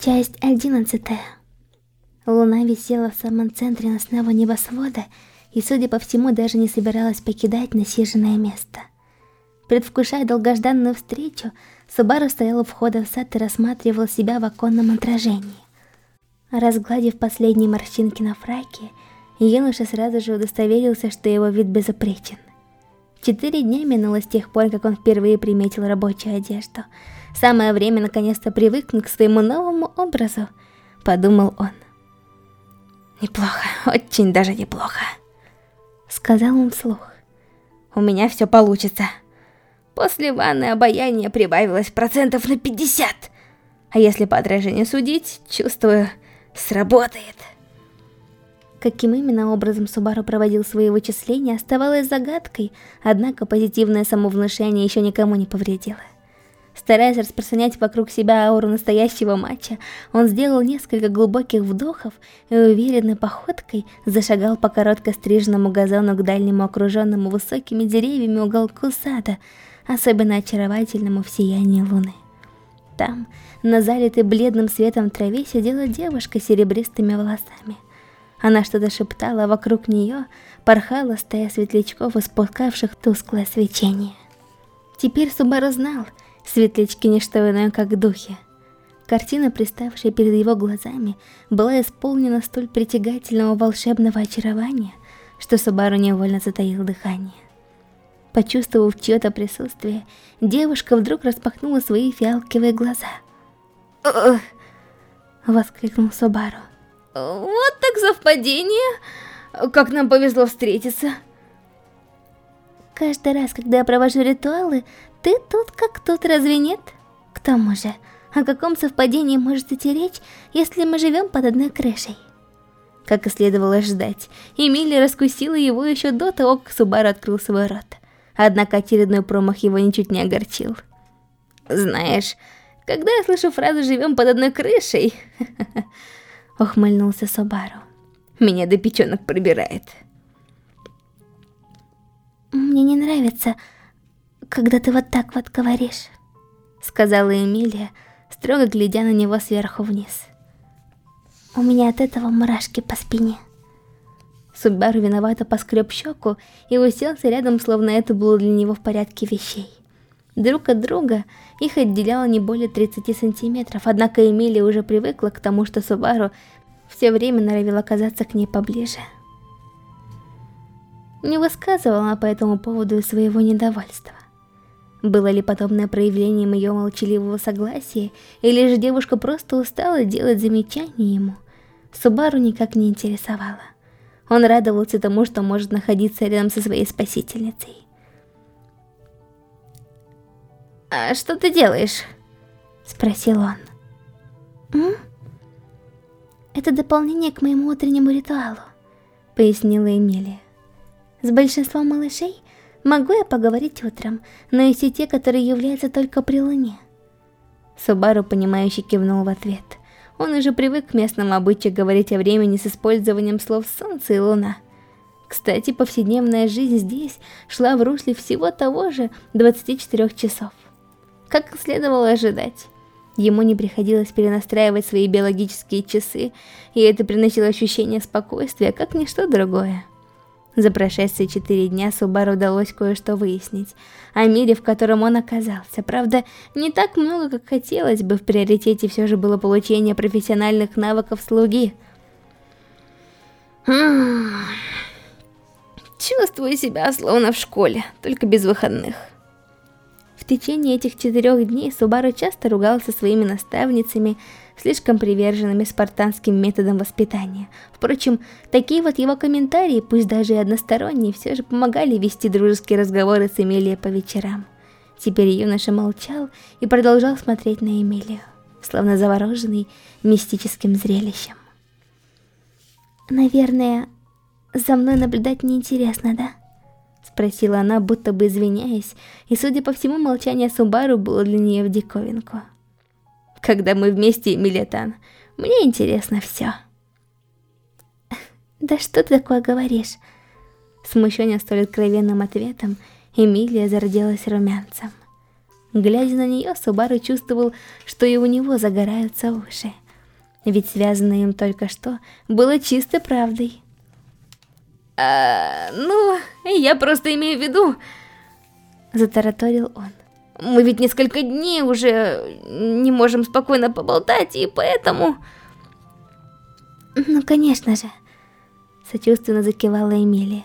Часть одиннадцатая. Луна висела в самом центре ночного небосвода и, судя по всему, даже не собиралась покидать насиженное место. Предвкушая долгожданную встречу, Субару стоял у входа в сад и рассматривал себя в оконном отражении. Разгладив последние морщинки на фраке, юноша сразу же удостоверился, что его вид безупречен. Четыре дня минуло с тех пор, как он впервые приметил рабочую одежду. Самое время наконец-то привыкнуть к своему новому образу, подумал он. Неплохо, очень даже неплохо. Сказал он вслух. У меня все получится. После ванны обаяние прибавилось процентов на 50. А если по отражению судить, чувствую, сработает. Каким именно образом Субару проводил свои вычисления, оставалось загадкой, однако позитивное самовнушение еще никому не повредило. Стараясь распространять вокруг себя ауру настоящего матча, он сделал несколько глубоких вдохов и уверенной походкой зашагал по коротко стриженному газону к дальнему окруженному высокими деревьями уголку сада, особенно очаровательному в сиянии луны. Там, на залитой бледным светом траве, сидела девушка с серебристыми волосами. Она что-то шептала, а вокруг нее порхала стая светлячков, испускавших тусклое свечение. Теперь Субару знал, светлячки не что иное, как духи. Картина, приставшая перед его глазами, была исполнена столь притягательного волшебного очарования, что Субару невольно затаил дыхание. Почувствовав чье-то присутствие, девушка вдруг распахнула свои фиалковые глаза. воскликнул Субару. Вот так совпадение. Как нам повезло встретиться. Каждый раз, когда я провожу ритуалы, ты тут как тут, разве нет? К тому же, о каком совпадении может идти речь, если мы живем под одной крышей? Как и следовало ждать, Эмилия раскусила его еще до того, как Субару открыл свой рот. Однако очередной промах его ничуть не огорчил. Знаешь, когда я слышу фразу «живем под одной крышей», ухмыльнулся Собару. Меня до печенок пробирает. Мне не нравится, когда ты вот так вот говоришь, сказала Эмилия, строго глядя на него сверху вниз. У меня от этого мурашки по спине. Субару виновато поскреб щеку и уселся рядом, словно это было для него в порядке вещей. Друг от друга их отделяло не более 30 сантиметров, однако Эмилия уже привыкла к тому, что Субару все время норовил оказаться к ней поближе. Не высказывала по этому поводу своего недовольства. Было ли подобное проявлением ее молчаливого согласия, или же девушка просто устала делать замечания ему, Субару никак не интересовало. Он радовался тому, что может находиться рядом со своей спасительницей. «А что ты делаешь?» Спросил он. «М? Это дополнение к моему утреннему ритуалу», Пояснила Эмилия. «С большинством малышей могу я поговорить утром, но есть и те, которые являются только при луне». Субару, понимающе кивнул в ответ. Он уже привык к местному обычаю говорить о времени с использованием слов «солнце» и «луна». Кстати, повседневная жизнь здесь шла в русле всего того же 24 часов. Как следовало ожидать. Ему не приходилось перенастраивать свои биологические часы, и это приносило ощущение спокойствия, как ничто другое. За прошедшие четыре дня Субару удалось кое-что выяснить о мире, в котором он оказался. Правда, не так много, как хотелось бы, в приоритете все же было получение профессиональных навыков слуги. Чувствую себя словно в школе, только без выходных. Течение этих четырех дней Субару часто ругался своими наставницами, слишком приверженными спартанским методам воспитания. Впрочем, такие вот его комментарии, пусть даже и односторонние, все же помогали вести дружеские разговоры с Эмилией по вечерам. Теперь юноша молчал и продолжал смотреть на Эмилию, словно завороженный мистическим зрелищем. «Наверное, за мной наблюдать неинтересно, да?» Спросила она, будто бы извиняясь, и, судя по всему, молчание Субару было для нее в диковинку. «Когда мы вместе, Милетан, мне интересно все». «Да что ты такое говоришь?» Смущенная столь откровенным ответом, Эмилия зарделась румянцем. Глядя на нее, Субару чувствовал, что и у него загораются уши. ведь связанное им только что было чистой правдой. А, ну, я просто имею в виду... Затараторил он. Мы ведь несколько дней уже не можем спокойно поболтать, и поэтому... Ну, конечно же. Сочувственно закивала Эмилия.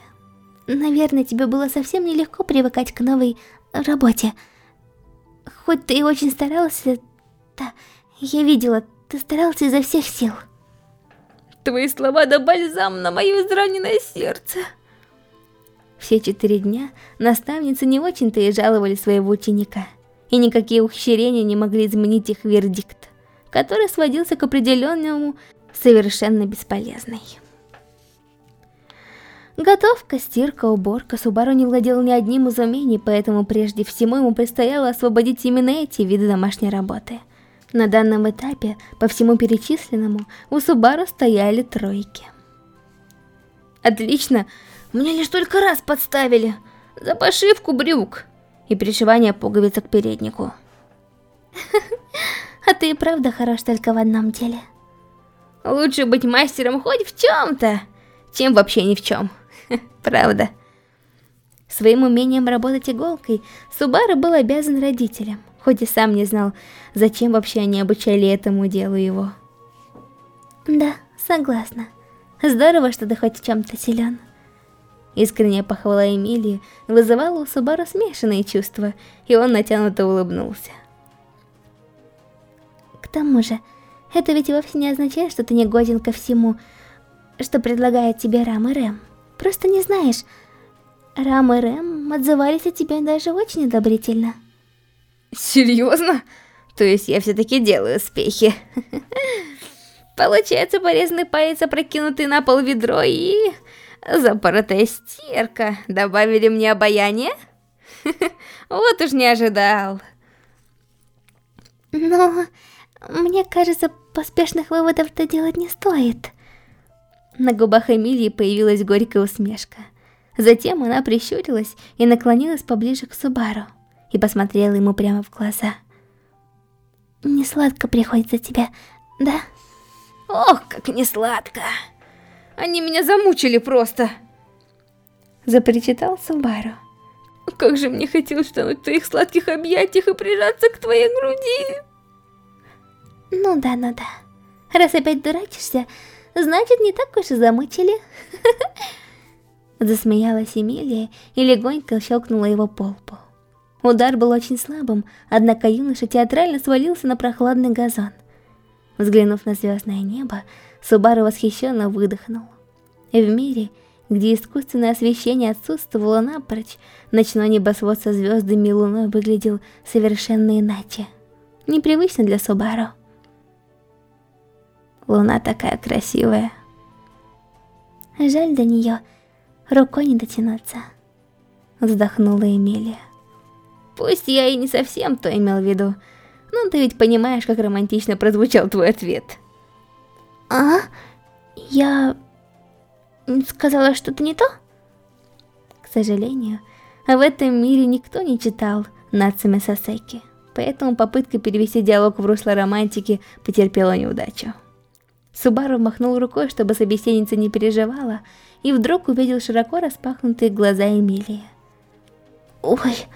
Наверное, тебе было совсем нелегко привыкать к новой работе. Хоть ты и очень старался... Да, я видела, ты старался изо всех сил. Твои слова да бальзам на мое израненное сердце. Все четыре дня наставницы не очень-то и жаловали своего ученика, и никакие ухищрения не могли изменить их вердикт, который сводился к определенному совершенно бесполезный. Готовка, стирка, уборка. Субару не владел ни одним из умений, поэтому прежде всего ему предстояло освободить именно эти виды домашней работы. На данном этапе, по всему перечисленному, у Субару стояли тройки. Отлично, мне лишь только раз подставили. За пошивку брюк и пришивание пуговиц к переднику. А ты и правда хорош только в одном деле. Лучше быть мастером хоть в чем-то, чем вообще ни в чем. Правда. Своим умением работать иголкой Субару был обязан родителям, хоть и сам не знал, зачем вообще они обучали этому делу его. Да, согласна. Здорово, что ты хоть в чем-то силен. Искренняя похвала Эмилии вызывала у Субару смешанные чувства, и он натянуто улыбнулся. К тому же, это ведь вовсе не означает, что ты не годен ко всему, что предлагает тебе Рам и Рэм. Просто не знаешь, Рам и Рэм отзывались о тебе даже очень одобрительно. Серьезно? То есть я все-таки делаю успехи. Получается порезанный палец, опрокинутый на пол ведро и... Запоротая стирка. Добавили мне обаяние? Вот уж не ожидал. Но... Мне кажется, поспешных выводов-то делать не стоит. На губах Эмилии появилась горькая усмешка. Затем она прищурилась и наклонилась поближе к Субару и посмотрела ему прямо в глаза. «Не сладко приходится тебе, да?» «Ох, как не сладко! Они меня замучили просто!» Запричитал Субару. «Как же мне хотелось утонуть в твоих сладких объятиях и прижаться к твоей груди!» Ну да, ну да. Раз опять дурачишься, значит не так уж и замучили. Засмеялась Эмилия и легонько щелкнула его по лбу. Удар был очень слабым, однако юноша театрально свалился на прохладный газон. Взглянув на звездное небо, Субару восхищенно выдохнул. В мире, где искусственное освещение отсутствовало напрочь, ночной небосвод со звездами и луной выглядел совершенно иначе. Непривычно для Субару. Луна такая красивая. Жаль до нее рукой не дотянуться. Вздохнула Эмилия. Пусть я и не совсем то имел в виду, но ты ведь понимаешь, как романтично прозвучал твой ответ. А? Я... сказала что-то не то? К сожалению, в этом мире никто не читал Нацуме Сасеки, поэтому попытка перевести диалог в русло романтики потерпела неудачу. Субару махнул рукой, чтобы собеседница не переживала, и вдруг увидел широко распахнутые глаза Эмилии. «Ой!»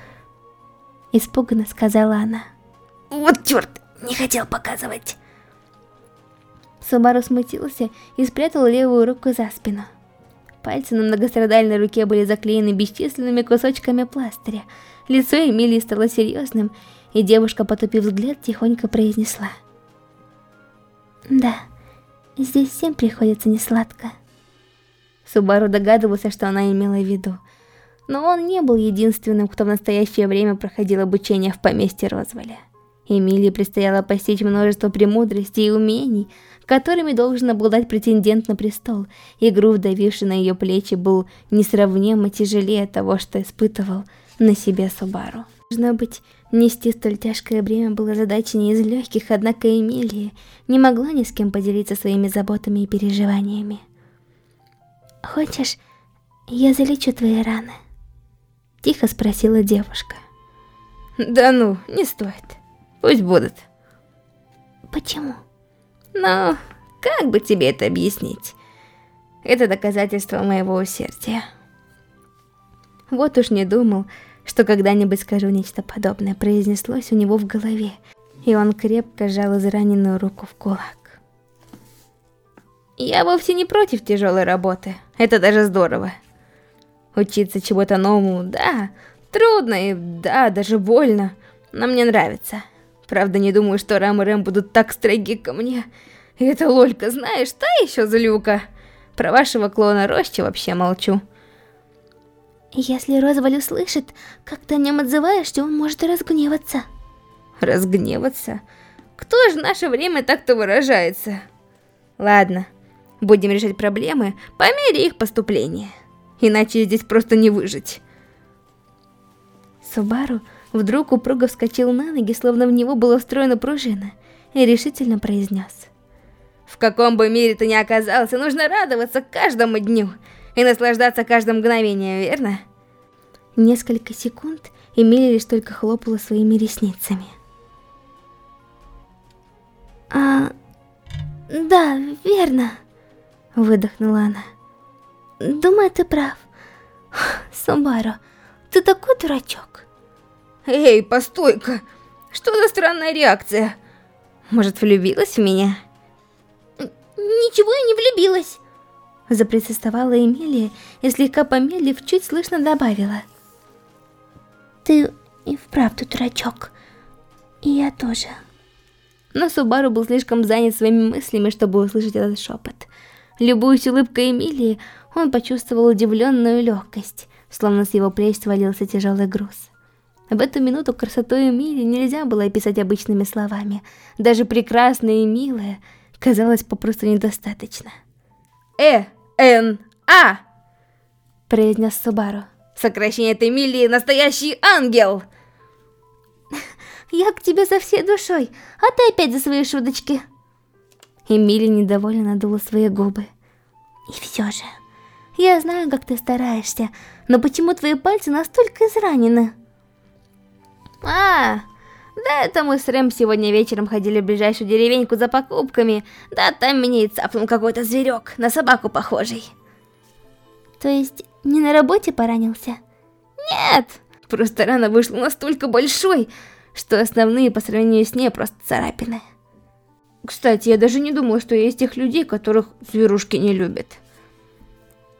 – испуганно сказала она. «Вот черт! Не хотел показывать!» Субару смутился и спрятал левую руку за спину. Пальцы на многострадальной руке были заклеены бесчисленными кусочками пластыря. Лицо Эмилии стало серьезным, и девушка, потупив взгляд, тихонько произнесла. «Да». Здесь всем приходится несладко. Субару догадывался, что она имела в виду. Но он не был единственным, кто в настоящее время проходил обучение в поместье Розволя. Эмилии предстояло постичь множество премудростей и умений, которыми должен обладать претендент на престол, и груз, давивший на ее плечи, был несравнимо тяжелее того, что испытывал на себе Субару. Должно быть, нести столь тяжкое бремя было задачей не из легких, однако Эмилия не могла ни с кем поделиться своими заботами и переживаниями. «Хочешь, я залечу твои раны?» Тихо спросила девушка. «Да ну, не стоит. Пусть будут». «Почему?» «Ну, Как бы тебе это объяснить? Это доказательство моего усердия. Вот уж не думал, что когда-нибудь скажу нечто подобное, произнеслось у него в голове, и он крепко сжал израненную руку в кулак. Я вовсе не против тяжелой работы, это даже здорово. Учиться чего-то новому, да, трудно и да, даже больно, но мне нравится. Правда, не думаю, что Рам и Рэм будут так строги ко мне. И это Лолька, знаешь, та еще злюка. Про вашего клона Рощи вообще молчу. Если Розваль услышит, как ты о нем отзываешься, он может разгневаться. Разгневаться? Кто же в наше время так-то выражается? Ладно, будем решать проблемы по мере их поступления. Иначе здесь просто не выжить. Субару вдруг упруго вскочил на ноги, словно в него была встроена пружина, и решительно произнес. В каком бы мире ты ни оказался, нужно радоваться каждому дню и наслаждаться каждым мгновением, верно? Несколько секунд Эмилия лишь только хлопала своими ресницами. «А... да, верно», — выдохнула она. «Думаю, ты прав. Сумбару, ты такой дурачок». «Эй, постой-ка! Что за странная реакция? Может, влюбилась в меня?» «Ничего я не влюбилась!» Запротестовала Эмилия и слегка помедлив, чуть слышно добавила. «Ты и вправду дурачок. И я тоже». Но Субару был слишком занят своими мыслями, чтобы услышать этот шепот. Любуясь улыбкой Эмилии, он почувствовал удивленную легкость, словно с его плеч свалился тяжелый груз. В эту минуту красоту Эмилии нельзя было описать обычными словами. Даже прекрасная и милая казалось попросту недостаточно. «Э, Н, А!» произнес Субару. Сокращение от Эмилии настоящий ангел! Я к тебе со всей душой, а ты опять за свои шуточки. Эмилия недовольно надула свои губы. И все же, я знаю, как ты стараешься, но почему твои пальцы настолько изранены? А, да это мы с Рэм сегодня вечером ходили в ближайшую деревеньку за покупками, да там меня и цапнул какой-то зверек, на собаку похожий. То есть, не на работе поранился? Нет, просто рана вышла настолько большой, что основные по сравнению с ней просто царапины. Кстати, я даже не думала, что есть тех людей, которых зверушки не любят.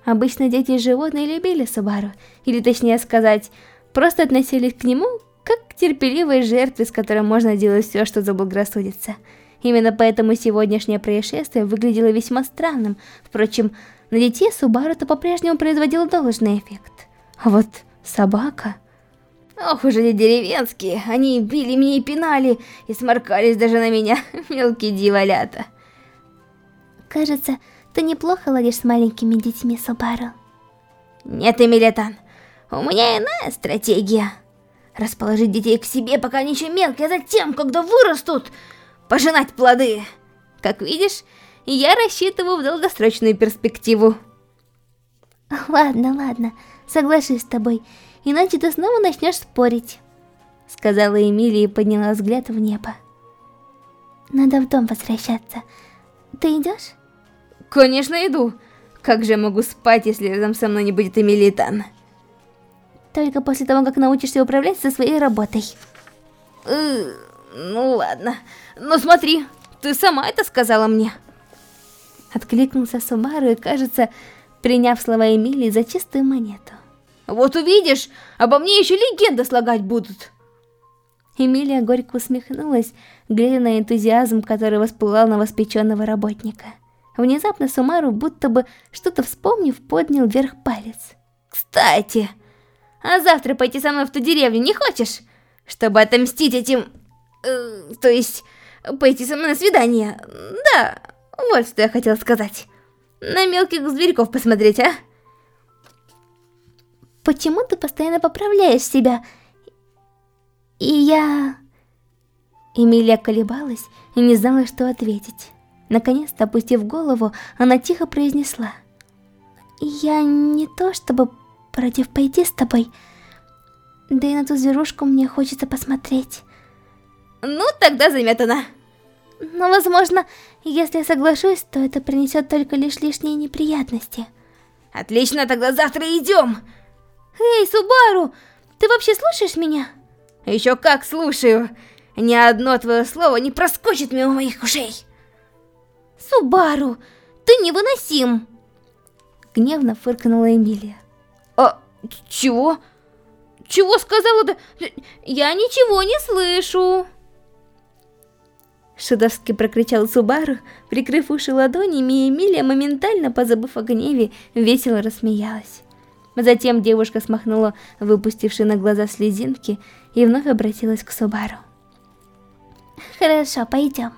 Обычно дети и животные любили Субару, или точнее сказать, просто относились к нему терпеливой жертве, с которой можно делать все, что заблагорассудится. Именно поэтому сегодняшнее происшествие выглядело весьма странным. Впрочем, на детей Субару-то по-прежнему производил должный эффект. А вот собака... Ох уж эти деревенские, они били меня и пинали, и сморкались даже на меня, мелкие дьяволята. Кажется, ты неплохо ладишь с маленькими детьми, Субару. Нет, Эмилетан, у меня иная стратегия. Расположить детей к себе, пока они еще мелкие, а затем, когда вырастут, пожинать плоды. Как видишь, я рассчитываю в долгосрочную перспективу. Ладно, ладно, соглашусь с тобой, иначе ты снова начнешь спорить. Сказала Эмилия и подняла взгляд в небо. Надо в дом возвращаться. Ты идешь? Конечно, иду. Как же я могу спать, если рядом со мной не будет Эмилии Тан? Только после того, как научишься управлять со своей работой. Э, ну ладно. Но смотри, ты сама это сказала мне. Откликнулся Сумару и, кажется, приняв слова Эмилии за чистую монету. Вот увидишь, обо мне еще легенды слагать будут. Эмилия горько усмехнулась, глядя на энтузиазм, который воспылал на воспеченного работника. Внезапно Сумару, будто бы что-то вспомнив, поднял вверх палец. «Кстати, а завтра пойти со мной в ту деревню не хочешь? Чтобы отомстить этим... Э, то есть, пойти со мной на свидание. Да, вот что я хотела сказать. На мелких зверьков посмотреть, а? Почему ты постоянно поправляешь себя? И я... Эмилия колебалась и не знала, что ответить. Наконец-то, опустив голову, она тихо произнесла. Я не то чтобы против пойти с тобой. Да и на ту зверушку мне хочется посмотреть. Ну, тогда заметана. Но, возможно, Если я соглашусь, то это принесет только лишь лишние неприятности. Отлично, тогда завтра идем. Эй, Субару, ты вообще слушаешь меня? Еще как слушаю. Ни одно твое слово не проскочит мимо моих ушей. Субару, ты невыносим. Гневно фыркнула Эмилия. Чего? Чего сказала-то? Я ничего не слышу. Шудовски прокричал Субару, прикрыв уши ладонями, и Эмилия, моментально позабыв о гневе, весело рассмеялась. Затем девушка смахнула выпустившие на глаза слезинки и вновь обратилась к Субару. «Хорошо, пойдем.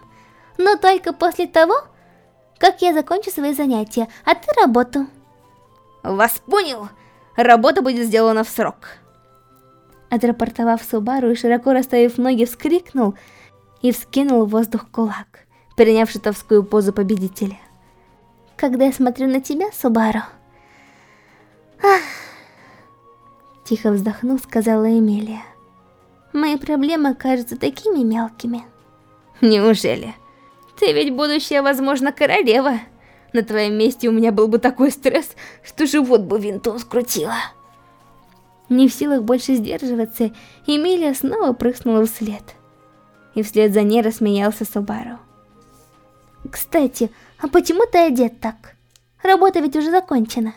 Но только после того, как я закончу свои занятия, а ты работу». «Вас понял? Работа будет сделана в срок». Отрапортовав Субару и широко расставив ноги, вскрикнул – и вскинул в воздух кулак, приняв шутовскую позу победителя. «Когда я смотрю на тебя, Субару...» Ах... Тихо вздохнув, сказала Эмилия. «Мои проблемы кажутся такими мелкими». «Неужели? Ты ведь будущая, возможно, королева. На твоем месте у меня был бы такой стресс, что живот бы винтом скрутило». Не в силах больше сдерживаться, Эмилия снова прыснула вслед и вслед за ней рассмеялся Субару. «Кстати, а почему ты одет так? Работа ведь уже закончена».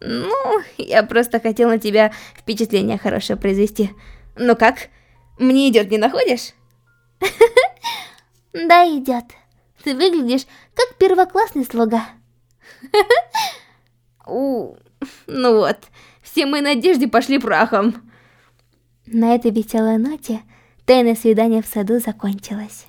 «Ну, я просто хотел на тебя впечатление хорошее произвести. Ну как, мне идет, не находишь?» «Да, идет. Ты выглядишь как первоклассный слуга». У, ну вот, все мои надежды пошли прахом. На этой веселой ноте Тайное свидание в саду закончилось.